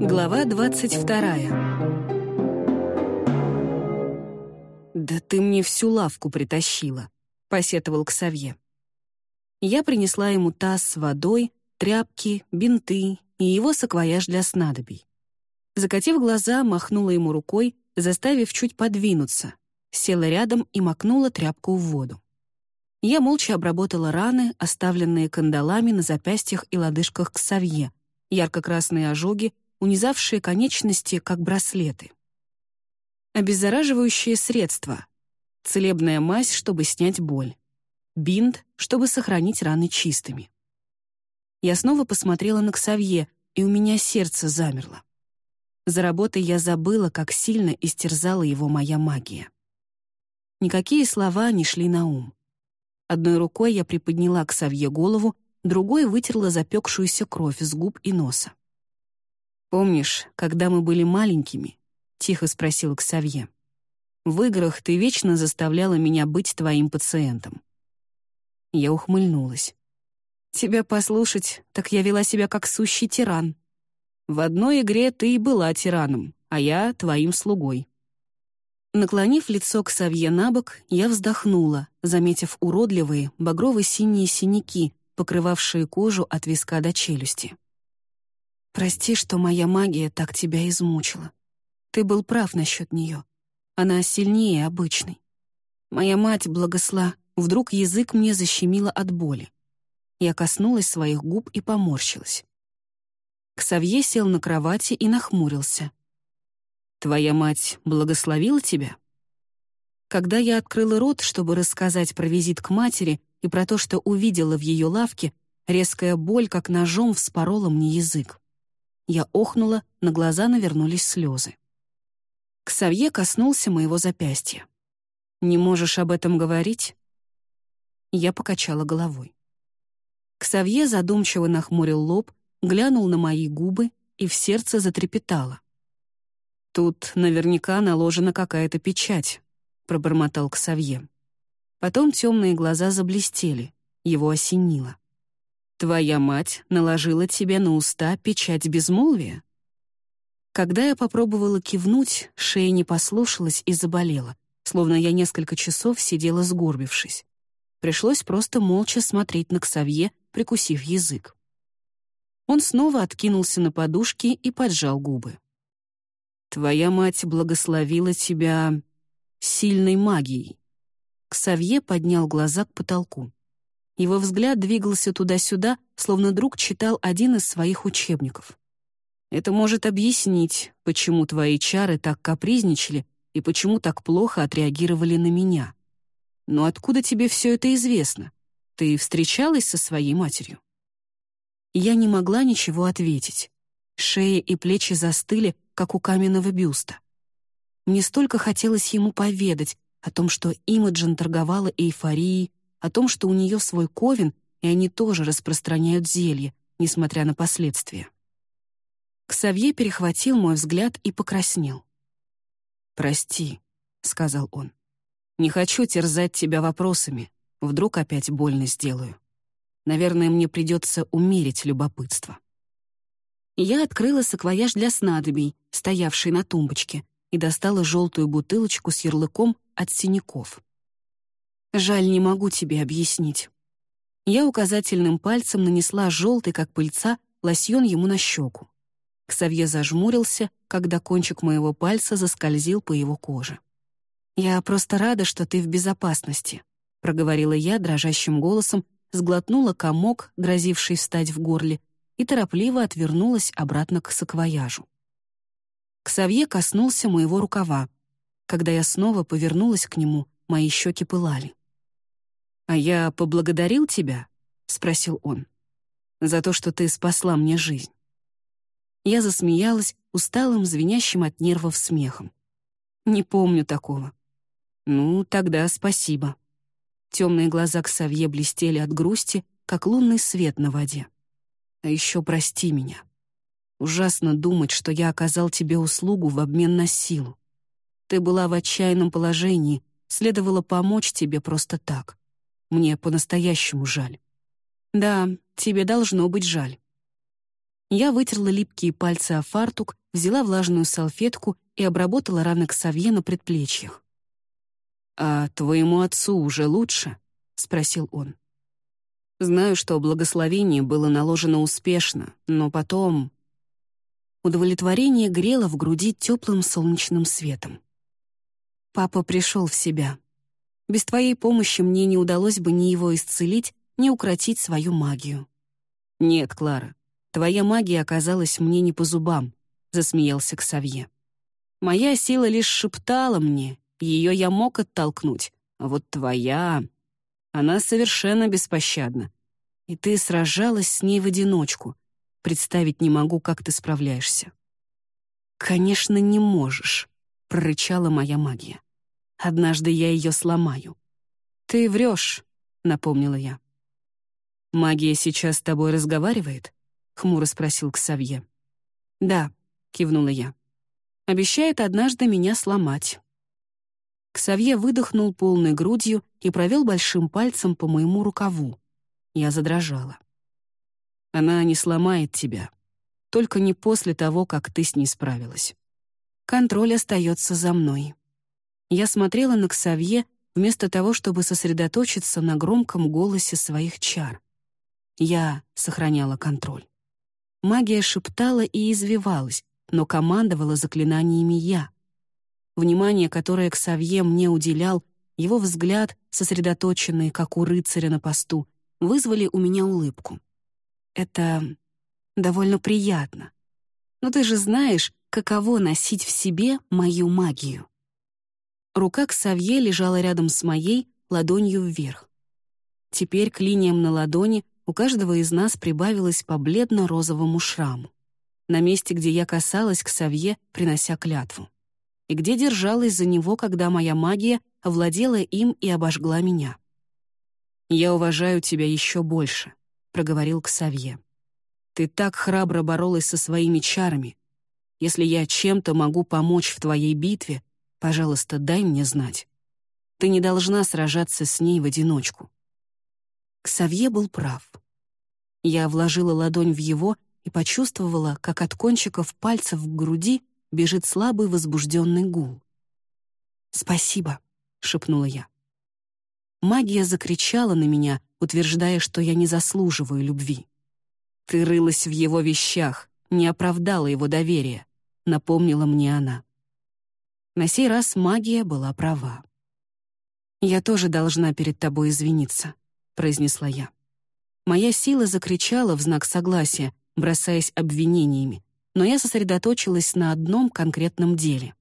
Глава двадцать вторая. «Да ты мне всю лавку притащила», — посетовал Ксавье. Я принесла ему таз с водой, тряпки, бинты и его саквояж для снадобий. Закатив глаза, махнула ему рукой, заставив чуть подвинуться, села рядом и макнула тряпку в воду. Я молча обработала раны, оставленные кандалами на запястьях и лодыжках Ксавье, ярко-красные ожоги унизавшие конечности, как браслеты. Обеззараживающее средство. Целебная мазь, чтобы снять боль. Бинт, чтобы сохранить раны чистыми. Я снова посмотрела на Ксавье, и у меня сердце замерло. За работой я забыла, как сильно истерзала его моя магия. Никакие слова не шли на ум. Одной рукой я приподняла к Савье голову, другой вытерла запекшуюся кровь с губ и носа. «Помнишь, когда мы были маленькими?» — тихо спросил Ксавье. «В играх ты вечно заставляла меня быть твоим пациентом». Я ухмыльнулась. «Тебя послушать, так я вела себя как сущий тиран. В одной игре ты и была тираном, а я — твоим слугой». Наклонив лицо к Савье на бок, я вздохнула, заметив уродливые багрово-синие синяки, покрывавшие кожу от виска до челюсти. Прости, что моя магия так тебя измучила. Ты был прав насчет нее. Она сильнее обычной. Моя мать благосла, вдруг язык мне защемило от боли. Я коснулась своих губ и поморщилась. Ксавье сел на кровати и нахмурился. «Твоя мать благословила тебя?» Когда я открыла рот, чтобы рассказать про визит к матери и про то, что увидела в ее лавке, резкая боль, как ножом, вспорола мне язык. Я охнула, на глаза навернулись слезы. Ксавье коснулся моего запястья. «Не можешь об этом говорить?» Я покачала головой. Ксавье задумчиво нахмурил лоб, глянул на мои губы и в сердце затрепетало. «Тут наверняка наложена какая-то печать», — пробормотал Ксавье. Потом темные глаза заблестели, его осенило. Твоя мать наложила тебе на уста печать безмолвия? Когда я попробовала кивнуть, шея не послушалась и заболела, словно я несколько часов сидела сгорбившись. Пришлось просто молча смотреть на Ксавье, прикусив язык. Он снова откинулся на подушки и поджал губы. «Твоя мать благословила тебя сильной магией». Ксавье поднял глаза к потолку. Его взгляд двигался туда-сюда, словно друг читал один из своих учебников. «Это может объяснить, почему твои чары так капризничали и почему так плохо отреагировали на меня. Но откуда тебе все это известно? Ты встречалась со своей матерью?» Я не могла ничего ответить. Шея и плечи застыли, как у каменного бюста. Мне столько хотелось ему поведать о том, что Имаджин торговала эйфорией, о том, что у нее свой ковен, и они тоже распространяют зелье, несмотря на последствия. Ксавье перехватил мой взгляд и покраснел. «Прости», — сказал он. «Не хочу терзать тебя вопросами. Вдруг опять больно сделаю. Наверное, мне придется умерить любопытство». Я открыла саквояж для снадобий, стоявший на тумбочке, и достала желтую бутылочку с ярлыком от синяков. Жаль, не могу тебе объяснить. Я указательным пальцем нанесла желтый, как пыльца, лосьон ему на щеку. Ксавье зажмурился, когда кончик моего пальца заскользил по его коже. «Я просто рада, что ты в безопасности», — проговорила я дрожащим голосом, сглотнула комок, грозивший встать в горле, и торопливо отвернулась обратно к саквояжу. Ксавье коснулся моего рукава. Когда я снова повернулась к нему, мои щеки пылали. «А я поблагодарил тебя?» — спросил он. «За то, что ты спасла мне жизнь». Я засмеялась усталым, звенящим от нервов смехом. «Не помню такого». «Ну, тогда спасибо». Темные глаза Ксавье блестели от грусти, как лунный свет на воде. «А еще прости меня. Ужасно думать, что я оказал тебе услугу в обмен на силу. Ты была в отчаянном положении, следовало помочь тебе просто так. Мне по-настоящему жаль. Да, тебе должно быть жаль. Я вытерла липкие пальцы о фартук, взяла влажную салфетку и обработала раны Ксавье на предплечьях. «А твоему отцу уже лучше?» — спросил он. «Знаю, что благословение было наложено успешно, но потом...» Удовлетворение грело в груди теплым солнечным светом. Папа пришел в себя. Без твоей помощи мне не удалось бы ни его исцелить, ни укротить свою магию. «Нет, Клара, твоя магия оказалась мне не по зубам», — засмеялся Ксавье. «Моя сила лишь шептала мне, ее я мог оттолкнуть, а вот твоя... Она совершенно беспощадна. И ты сражалась с ней в одиночку. Представить не могу, как ты справляешься». «Конечно, не можешь», — прорычала моя магия. «Однажды я ее сломаю». «Ты врешь», — напомнила я. «Магия сейчас с тобой разговаривает?» — хмуро спросил Ксавье. «Да», — кивнула я. «Обещает однажды меня сломать». Ксавье выдохнул полной грудью и провел большим пальцем по моему рукаву. Я задрожала. «Она не сломает тебя. Только не после того, как ты с ней справилась. Контроль остается за мной». Я смотрела на Ксавье вместо того, чтобы сосредоточиться на громком голосе своих чар. Я сохраняла контроль. Магия шептала и извивалась, но командовала заклинаниями я. Внимание, которое Ксавье мне уделял, его взгляд, сосредоточенный, как у рыцаря на посту, вызвали у меня улыбку. Это довольно приятно. Но ты же знаешь, каково носить в себе мою магию. Рука Ксавье лежала рядом с моей, ладонью вверх. Теперь к линиям на ладони у каждого из нас прибавилось по бледно-розовому шраму. На месте, где я касалась к Савье, принося клятву. И где держалась за него, когда моя магия овладела им и обожгла меня. «Я уважаю тебя еще больше», — проговорил Ксавье. «Ты так храбро боролась со своими чарами. Если я чем-то могу помочь в твоей битве, пожалуйста, дай мне знать. Ты не должна сражаться с ней в одиночку. Ксавье был прав. Я вложила ладонь в его и почувствовала, как от кончиков пальцев в груди бежит слабый возбужденный гул. «Спасибо», — шепнула я. Магия закричала на меня, утверждая, что я не заслуживаю любви. «Ты рылась в его вещах, не оправдала его доверия», — напомнила мне она. На сей раз магия была права. «Я тоже должна перед тобой извиниться», — произнесла я. Моя сила закричала в знак согласия, бросаясь обвинениями, но я сосредоточилась на одном конкретном деле.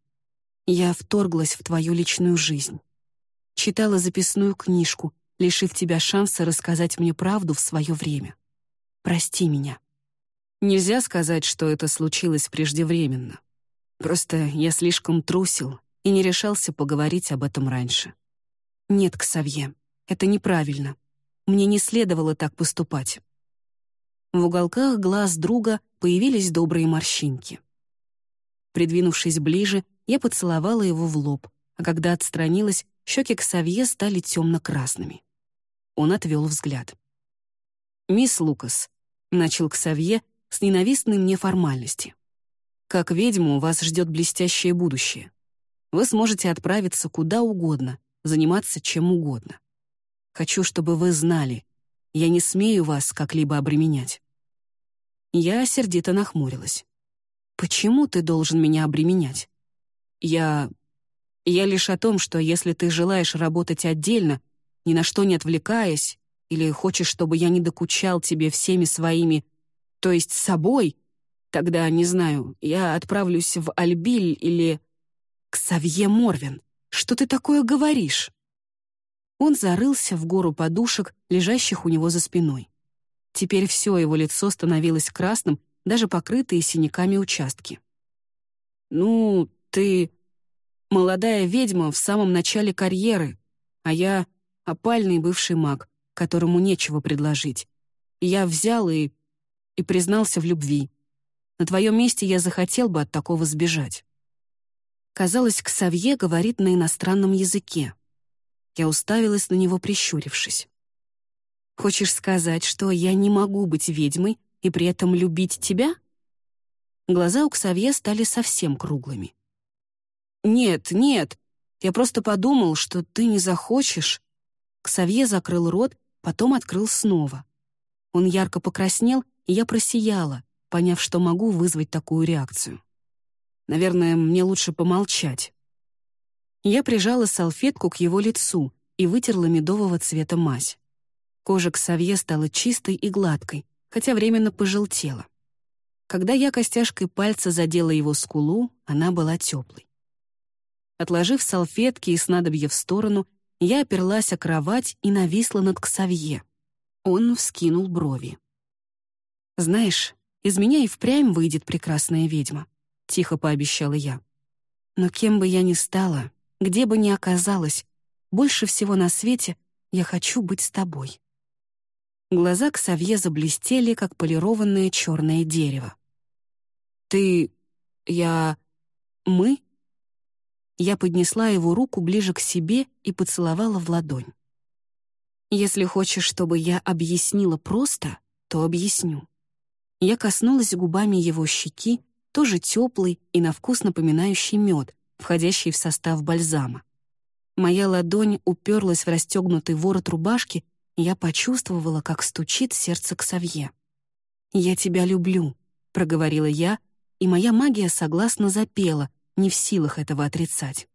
Я вторглась в твою личную жизнь. Читала записную книжку, лишив тебя шанса рассказать мне правду в свое время. Прости меня. Нельзя сказать, что это случилось преждевременно. Просто я слишком трусил и не решался поговорить об этом раньше. Нет, Ксавье, это неправильно. Мне не следовало так поступать. В уголках глаз друга появились добрые морщинки. Придвинувшись ближе, я поцеловала его в лоб, а когда отстранилась, щеки Ксавье стали темно-красными. Он отвел взгляд. «Мисс Лукас», — начал Ксавье с ненавистной мне формальности. «Как ведьму вас ждет блестящее будущее. Вы сможете отправиться куда угодно, заниматься чем угодно. Хочу, чтобы вы знали, я не смею вас как-либо обременять». Я сердито нахмурилась. «Почему ты должен меня обременять?» «Я... я лишь о том, что если ты желаешь работать отдельно, ни на что не отвлекаясь, или хочешь, чтобы я не докучал тебе всеми своими, то есть собой, тогда, не знаю, я отправлюсь в Альбиль или... К Савье Морвин. Что ты такое говоришь?» Он зарылся в гору подушек, лежащих у него за спиной. Теперь все его лицо становилось красным, даже покрытые синяками участки. «Ну, ты молодая ведьма в самом начале карьеры, а я опальный бывший маг, которому нечего предложить. Я взял и... и признался в любви. На твоем месте я захотел бы от такого сбежать». Казалось, Ксавье говорит на иностранном языке. Я уставилась на него, прищурившись. «Хочешь сказать, что я не могу быть ведьмой и при этом любить тебя?» Глаза у Ксавье стали совсем круглыми. «Нет, нет, я просто подумал, что ты не захочешь». Ксавье закрыл рот, потом открыл снова. Он ярко покраснел, и я просияла, поняв, что могу вызвать такую реакцию. Наверное, мне лучше помолчать. Я прижала салфетку к его лицу и вытерла медового цвета мазь. Кожа Ксавье стала чистой и гладкой, хотя временно пожелтела. Когда я костяшкой пальца задела его скулу, она была теплой. Отложив салфетки и снадобье в сторону, я оперлась о кровать и нависла над Ксавье. Он вскинул брови. «Знаешь, из меня и впрямь выйдет прекрасная ведьма», — тихо пообещала я. «Но кем бы я ни стала, где бы ни оказалась, больше всего на свете я хочу быть с тобой». Глаза Ксавье заблестели, как полированное черное дерево. «Ты... я... мы?» Я поднесла его руку ближе к себе и поцеловала в ладонь. «Если хочешь, чтобы я объяснила просто, то объясню». Я коснулась губами его щеки, тоже теплый и на вкус напоминающий мед, входящий в состав бальзама. Моя ладонь уперлась в расстегнутый ворот рубашки я почувствовала, как стучит сердце к Савье. «Я тебя люблю», — проговорила я, и моя магия согласно запела, не в силах этого отрицать.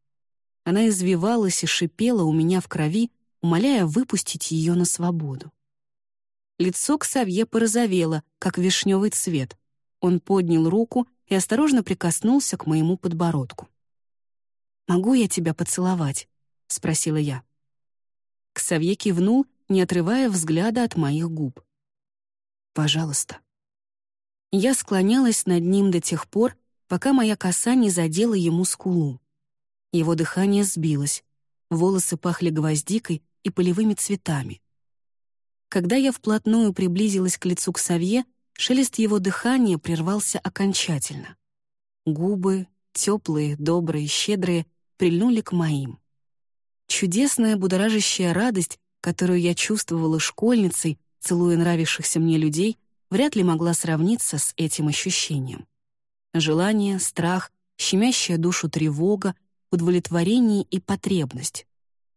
Она извивалась и шипела у меня в крови, умоляя выпустить ее на свободу. Лицо к Савье порозовело, как вишневый цвет. Он поднял руку и осторожно прикоснулся к моему подбородку. «Могу я тебя поцеловать?» — спросила я. Ксавье кивнул не отрывая взгляда от моих губ. «Пожалуйста». Я склонялась над ним до тех пор, пока моя коса не задела ему скулу. Его дыхание сбилось, волосы пахли гвоздикой и полевыми цветами. Когда я вплотную приблизилась к лицу к Савье, шелест его дыхания прервался окончательно. Губы, теплые, добрые, щедрые, прильнули к моим. Чудесная будоражащая радость которую я чувствовала школьницей, целуя нравившихся мне людей, вряд ли могла сравниться с этим ощущением. Желание, страх, щемящая душу тревога, удовлетворение и потребность.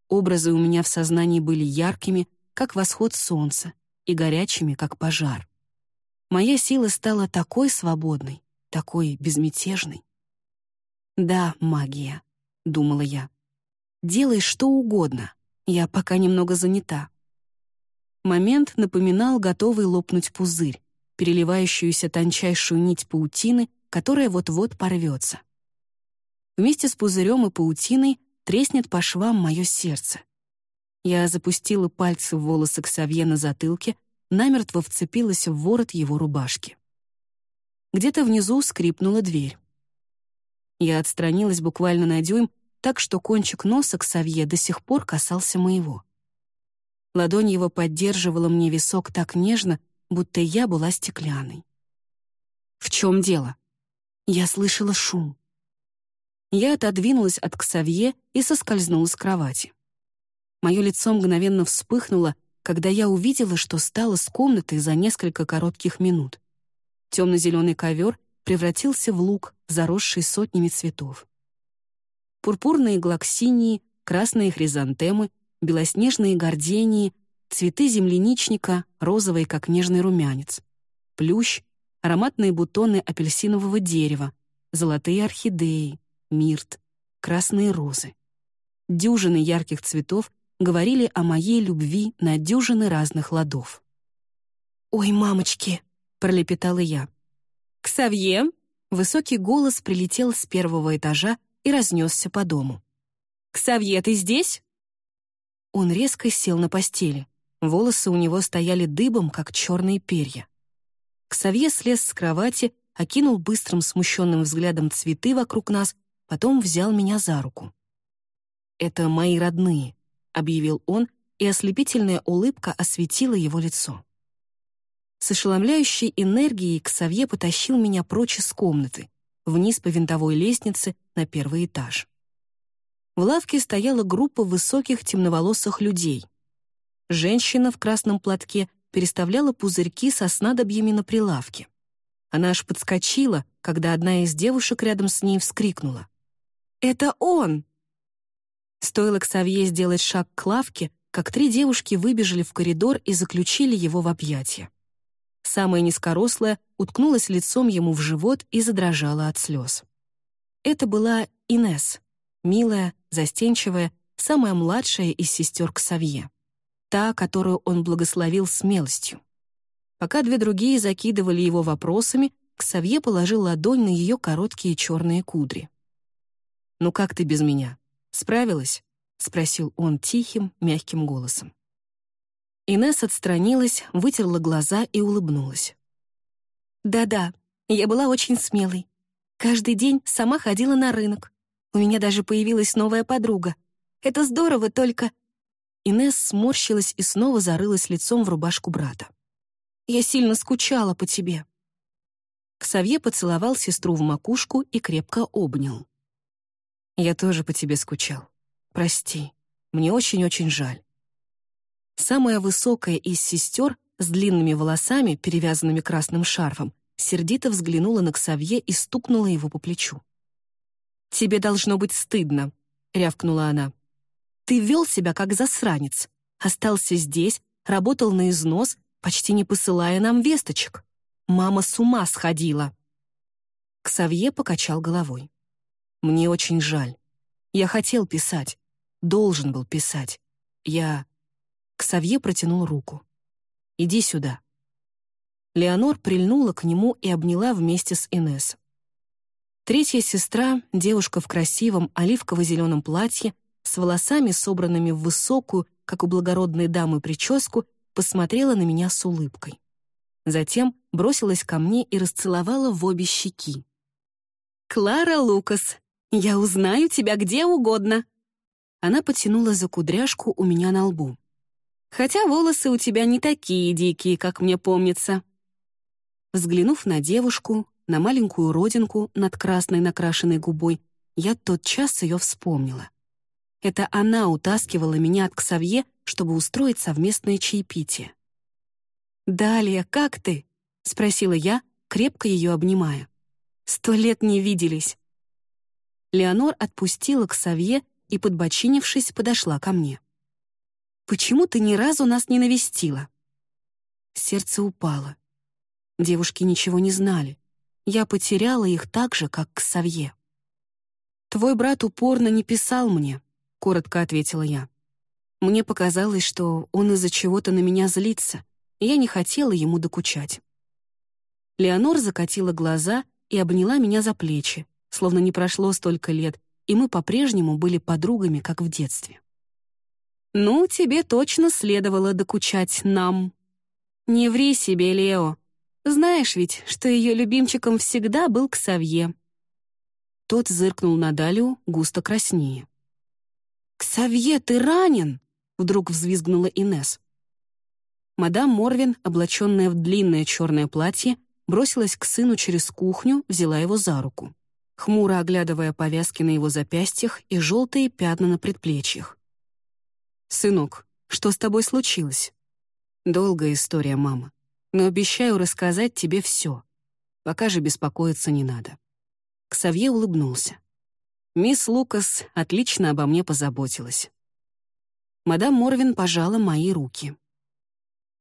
Образы у меня в сознании были яркими, как восход солнца, и горячими, как пожар. Моя сила стала такой свободной, такой безмятежной. «Да, магия», — думала я. «Делай что угодно, я пока немного занята. Момент напоминал готовый лопнуть пузырь, переливающуюся тончайшую нить паутины, которая вот-вот порвется. Вместе с пузырем и паутиной треснет по швам мое сердце. Я запустила пальцы в волосы Ксавье на затылке, намертво вцепилась в ворот его рубашки. Где-то внизу скрипнула дверь. Я отстранилась буквально на дюйм так что кончик носа к Савье до сих пор касался моего. Ладонь его поддерживала мне висок так нежно, будто я была стеклянной. «В чем дело?» Я слышала шум. Я отодвинулась от Ксавье и соскользнула с кровати. Мое лицо мгновенно вспыхнуло, когда я увидела, что стало с комнатой за несколько коротких минут. Темно-зеленый ковер превратился в луг, заросший сотнями цветов пурпурные глоксинии, красные хризантемы, белоснежные гордении, цветы земляничника, розовые, как нежный румянец, плющ, ароматные бутоны апельсинового дерева, золотые орхидеи, мирт, красные розы. Дюжины ярких цветов говорили о моей любви на дюжины разных ладов. «Ой, мамочки!» — пролепетала я. «Ксавье!» — высокий голос прилетел с первого этажа и разнесся по дому. «Ксавье, ты здесь?» Он резко сел на постели. Волосы у него стояли дыбом, как черные перья. Ксавье слез с кровати, окинул быстрым смущенным взглядом цветы вокруг нас, потом взял меня за руку. «Это мои родные», — объявил он, и ослепительная улыбка осветила его лицо. С ошеломляющей энергией Ксавье потащил меня прочь из комнаты, вниз по винтовой лестнице на первый этаж. В лавке стояла группа высоких темноволосых людей. Женщина в красном платке переставляла пузырьки со снадобьями на прилавке. Она аж подскочила, когда одна из девушек рядом с ней вскрикнула. «Это он!» Стоило Ксавье сделать шаг к лавке, как три девушки выбежали в коридор и заключили его в объятия. Самая низкорослая уткнулась лицом ему в живот и задрожала от слез. Это была Инес, милая, застенчивая, самая младшая из сестер Ксавье. Та, которую он благословил смелостью. Пока две другие закидывали его вопросами, Ксавье положил ладонь на ее короткие черные кудри. «Ну как ты без меня? Справилась?» — спросил он тихим, мягким голосом. Инесс отстранилась, вытерла глаза и улыбнулась. «Да-да, я была очень смелой. Каждый день сама ходила на рынок. У меня даже появилась новая подруга. Это здорово, только...» Инесс сморщилась и снова зарылась лицом в рубашку брата. «Я сильно скучала по тебе». Ксавье поцеловал сестру в макушку и крепко обнял. «Я тоже по тебе скучал. Прости. Мне очень-очень жаль». Самая высокая из сестер с длинными волосами, перевязанными красным шарфом, сердито взглянула на Ксавье и стукнула его по плечу. «Тебе должно быть стыдно», — рявкнула она. «Ты вел себя как засранец, остался здесь, работал на износ, почти не посылая нам весточек. Мама с ума сходила». Ксавье покачал головой. «Мне очень жаль. Я хотел писать. Должен был писать. Я...» Ксавье протянул руку. «Иди сюда». Леонор прильнула к нему и обняла вместе с Инесс. Третья сестра, девушка в красивом оливково-зеленом платье, с волосами, собранными в высокую, как у благородной дамы, прическу, посмотрела на меня с улыбкой. Затем бросилась ко мне и расцеловала в обе щеки. «Клара Лукас, я узнаю тебя где угодно!» Она потянула за кудряшку у меня на лбу. «Хотя волосы у тебя не такие дикие, как мне помнится». Взглянув на девушку, на маленькую родинку над красной накрашенной губой, я тотчас ее вспомнила. Это она утаскивала меня от Ксавье, чтобы устроить совместное чаепитие. «Далее, как ты?» — спросила я, крепко ее обнимая. «Сто лет не виделись». Леонор отпустила Ксавье и, подбочинившись, подошла ко мне. «Почему ты ни разу нас не навестила?» Сердце упало. Девушки ничего не знали. Я потеряла их так же, как к Савье. «Твой брат упорно не писал мне», — коротко ответила я. Мне показалось, что он из-за чего-то на меня злится, и я не хотела ему докучать. Леонор закатила глаза и обняла меня за плечи, словно не прошло столько лет, и мы по-прежнему были подругами, как в детстве. «Ну, тебе точно следовало докучать нам». «Не ври себе, Лео», знаешь ведь, что ее любимчиком всегда был Ксавье». Тот зыркнул на Далю, густо краснее. «Ксавье, ты ранен!» — вдруг взвизгнула Инес. Мадам Морвин, облаченная в длинное черное платье, бросилась к сыну через кухню, взяла его за руку, хмуро оглядывая повязки на его запястьях и желтые пятна на предплечьях. «Сынок, что с тобой случилось?» «Долгая история, мама но обещаю рассказать тебе все. Пока же беспокоиться не надо». Ксавье улыбнулся. Мисс Лукас отлично обо мне позаботилась. Мадам Морвин пожала мои руки.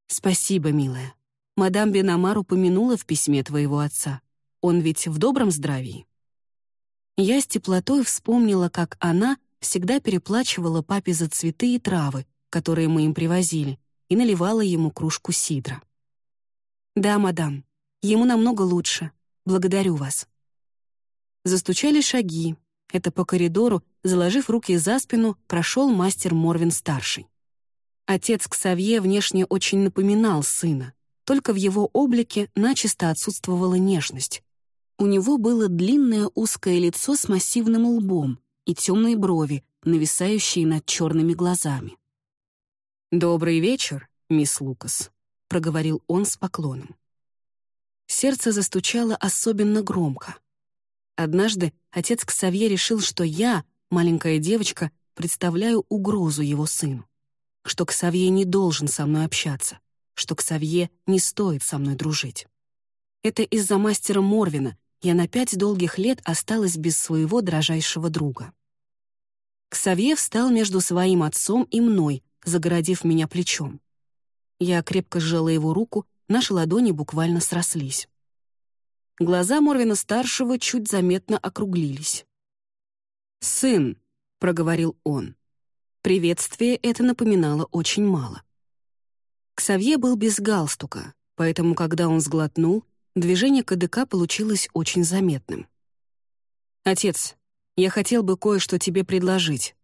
«Спасибо, милая. Мадам Бенамар упомянула в письме твоего отца. Он ведь в добром здравии?» Я с теплотой вспомнила, как она всегда переплачивала папе за цветы и травы, которые мы им привозили, и наливала ему кружку сидра. «Да, мадам. Ему намного лучше. Благодарю вас». Застучали шаги. Это по коридору, заложив руки за спину, прошел мастер Морвин-старший. Отец Ксавье внешне очень напоминал сына, только в его облике начисто отсутствовала нежность. У него было длинное узкое лицо с массивным лбом и темные брови, нависающие над черными глазами. «Добрый вечер, мисс Лукас», — проговорил он с поклоном. Сердце застучало особенно громко. Однажды отец Ксавье решил, что я, маленькая девочка, представляю угрозу его сыну, что Ксавье не должен со мной общаться, что Ксавье не стоит со мной дружить. Это из-за мастера Морвина я на пять долгих лет осталась без своего дрожайшего друга. Ксавье встал между своим отцом и мной, загородив меня плечом. Я крепко сжала его руку, наши ладони буквально срослись. Глаза Морвина-старшего чуть заметно округлились. «Сын», — проговорил он. Приветствие это напоминало очень мало. Ксавье был без галстука, поэтому, когда он сглотнул, движение КДК получилось очень заметным. «Отец, я хотел бы кое-что тебе предложить».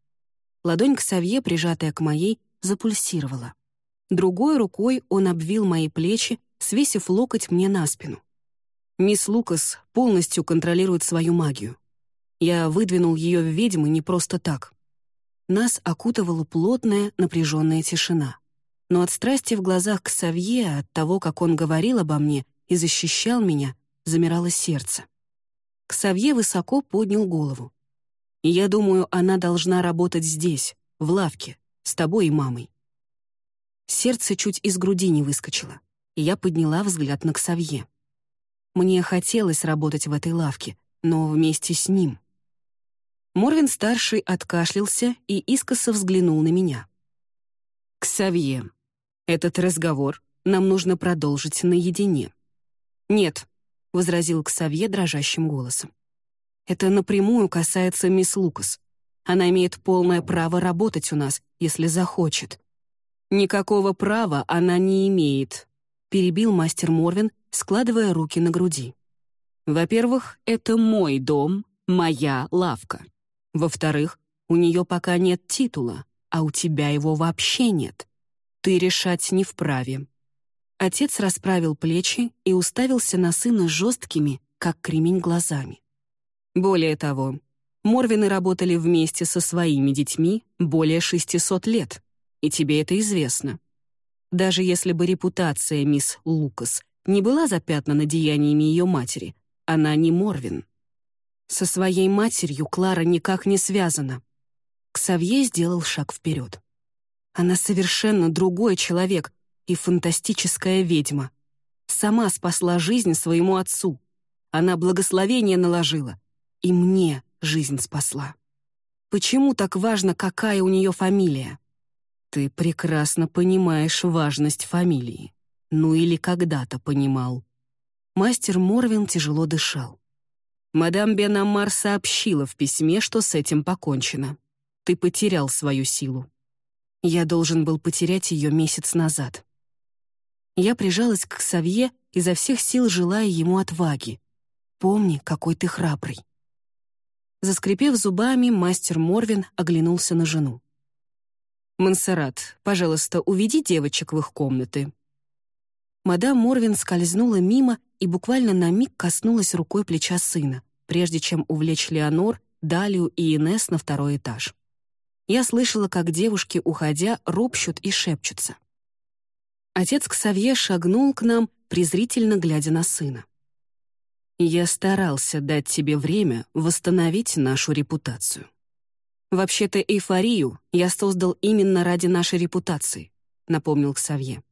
Ладонь Ксавье, прижатая к моей, запульсировала. Другой рукой он обвил мои плечи, свесив локоть мне на спину. Мисс Лукас полностью контролирует свою магию. Я выдвинул ее в ведьмы не просто так. Нас окутывала плотная, напряженная тишина но от страсти в глазах к Савье, от того, как он говорил обо мне и защищал меня, замирало сердце. Ксавье высоко поднял голову. Я думаю, она должна работать здесь, в лавке, с тобой и мамой. Сердце чуть из груди не выскочило, и я подняла взгляд на Ксавье. Мне хотелось работать в этой лавке, но вместе с ним. Морвин-старший откашлялся и искоса взглянул на меня. «Ксавье, этот разговор нам нужно продолжить наедине». «Нет», — возразил Ксавье дрожащим голосом. «Это напрямую касается мисс Лукас. Она имеет полное право работать у нас, если захочет». «Никакого права она не имеет», — перебил мастер Морвин, складывая руки на груди. «Во-первых, это мой дом, моя лавка. Во-вторых, у нее пока нет титула, а у тебя его вообще нет. Ты решать не вправе». Отец расправил плечи и уставился на сына жесткими, как кремень, глазами. Более того, Морвины работали вместе со своими детьми более 600 лет, и тебе это известно. Даже если бы репутация мисс Лукас не была запятнана деяниями ее матери, она не Морвин. Со своей матерью Клара никак не связана. Ксавье сделал шаг вперед. Она совершенно другой человек и фантастическая ведьма. Сама спасла жизнь своему отцу. Она благословение наложила. И мне жизнь спасла. Почему так важно, какая у нее фамилия? Ты прекрасно понимаешь важность фамилии. Ну или когда-то понимал. Мастер Морвин тяжело дышал. Мадам Бенамар сообщила в письме, что с этим покончено ты потерял свою силу. Я должен был потерять ее месяц назад. Я прижалась к Савье, изо всех сил желая ему отваги. «Помни, какой ты храбрый». Заскрипев зубами, мастер Морвин оглянулся на жену. «Монсеррат, пожалуйста, уведи девочек в их комнаты». Мадам Морвин скользнула мимо и буквально на миг коснулась рукой плеча сына, прежде чем увлечь Леонор, Далию и Инес на второй этаж. Я слышала, как девушки, уходя, ропщут и шепчутся. Отец Ксавье шагнул к нам, презрительно глядя на сына. «Я старался дать тебе время восстановить нашу репутацию. Вообще-то эйфорию я создал именно ради нашей репутации», — напомнил Ксавье.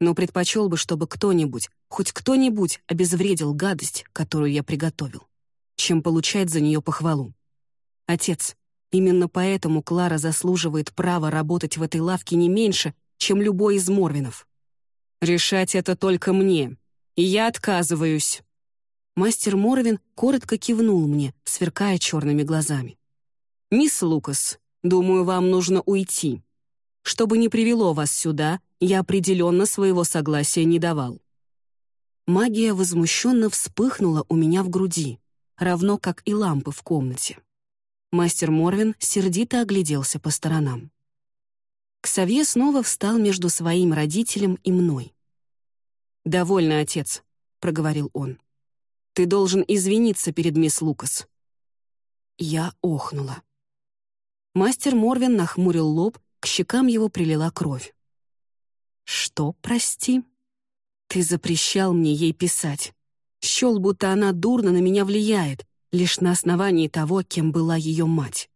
«Но предпочел бы, чтобы кто-нибудь, хоть кто-нибудь обезвредил гадость, которую я приготовил, чем получать за нее похвалу. Отец, Именно поэтому Клара заслуживает права работать в этой лавке не меньше, чем любой из Морвинов. Решать это только мне, и я отказываюсь. Мастер Морвин коротко кивнул мне, сверкая черными глазами. «Мисс Лукас, думаю, вам нужно уйти. Что бы ни привело вас сюда, я определенно своего согласия не давал». Магия возмущенно вспыхнула у меня в груди, равно как и лампы в комнате. Мастер Морвин сердито огляделся по сторонам. Ксавье снова встал между своим родителем и мной. «Довольно, отец», — проговорил он. «Ты должен извиниться перед мисс Лукас». Я охнула. Мастер Морвин нахмурил лоб, к щекам его прилила кровь. «Что, прости?» «Ты запрещал мне ей писать. Счел, будто она дурно на меня влияет лишь на основании того, кем была ее мать.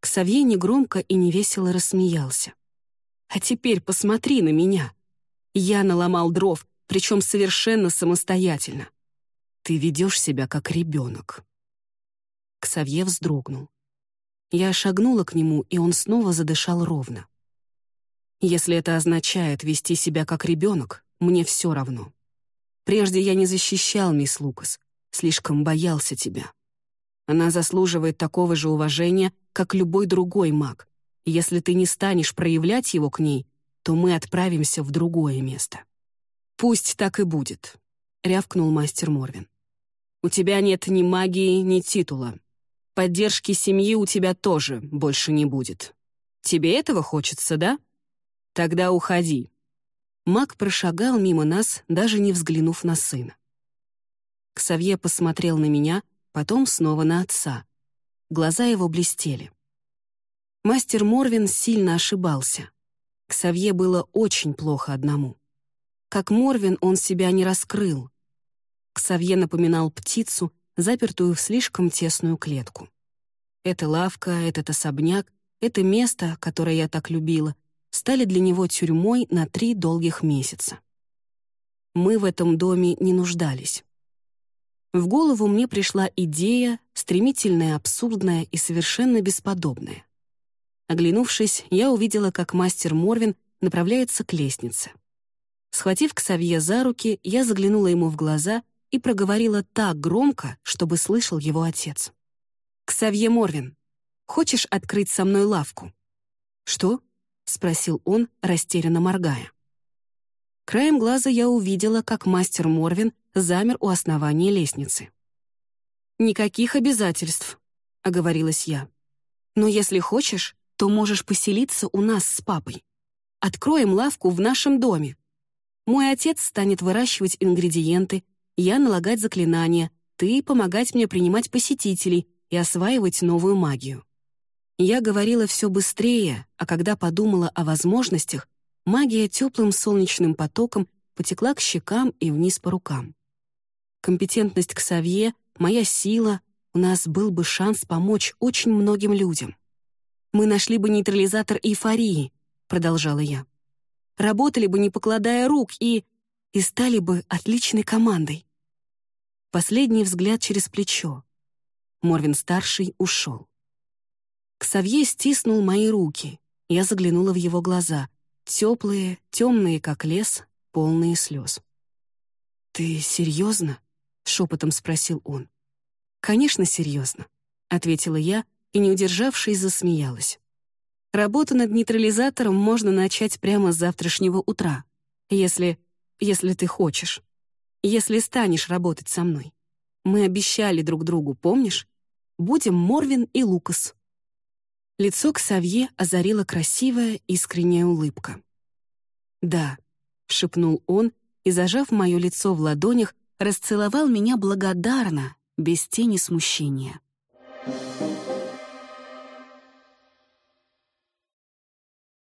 Ксавье негромко и невесело рассмеялся. «А теперь посмотри на меня. Я наломал дров, причем совершенно самостоятельно. Ты ведешь себя как ребенок. Ксавье вздрогнул. Я шагнула к нему, и он снова задышал ровно. Если это означает вести себя как ребенок, мне все равно. Прежде я не защищал мисс Лукас, слишком боялся тебя. Она заслуживает такого же уважения, как любой другой маг. Если ты не станешь проявлять его к ней, то мы отправимся в другое место. «Пусть так и будет», — рявкнул мастер Морвин. «У тебя нет ни магии, ни титула. Поддержки семьи у тебя тоже больше не будет. Тебе этого хочется, да? Тогда уходи». Маг прошагал мимо нас, даже не взглянув на сына. Ксавье посмотрел на меня, потом снова на отца. Глаза его блестели. Мастер Морвин сильно ошибался. Ксавье было очень плохо одному. Как Морвин он себя не раскрыл. Ксавье напоминал птицу, запертую в слишком тесную клетку. Эта лавка, этот особняк, это место, которое я так любила, стали для него тюрьмой на три долгих месяца. Мы в этом доме не нуждались. В голову мне пришла идея, стремительная, абсурдная и совершенно бесподобная. Оглянувшись, я увидела, как мастер Морвин направляется к лестнице. Схватив Ксавье за руки, я заглянула ему в глаза и проговорила так громко, чтобы слышал его отец. «Ксавье Морвин, хочешь открыть со мной лавку?» «Что?» — спросил он, растерянно моргая. Краем глаза я увидела, как мастер Морвин замер у основания лестницы. «Никаких обязательств», — оговорилась я. «Но если хочешь, то можешь поселиться у нас с папой. Откроем лавку в нашем доме. Мой отец станет выращивать ингредиенты, я налагать заклинания, ты помогать мне принимать посетителей и осваивать новую магию». Я говорила все быстрее, а когда подумала о возможностях, магия теплым солнечным потоком потекла к щекам и вниз по рукам компетентность к Савье, моя сила, у нас был бы шанс помочь очень многим людям. «Мы нашли бы нейтрализатор эйфории», — продолжала я. «Работали бы, не покладая рук, и... и стали бы отличной командой». Последний взгляд через плечо. Морвин-старший ушел. Ксавье стиснул мои руки. Я заглянула в его глаза. Теплые, темные, как лес, полные слез. «Ты серьезно?» — шепотом спросил он. «Конечно, серьезно», — ответила я и, не удержавшись, засмеялась. «Работу над нейтрализатором можно начать прямо с завтрашнего утра, если... если ты хочешь. Если станешь работать со мной. Мы обещали друг другу, помнишь? Будем Морвин и Лукас». Лицо Ксавье озарила красивая, искренняя улыбка. «Да», — шепнул он и, зажав мое лицо в ладонях, расцеловал меня благодарно, без тени смущения.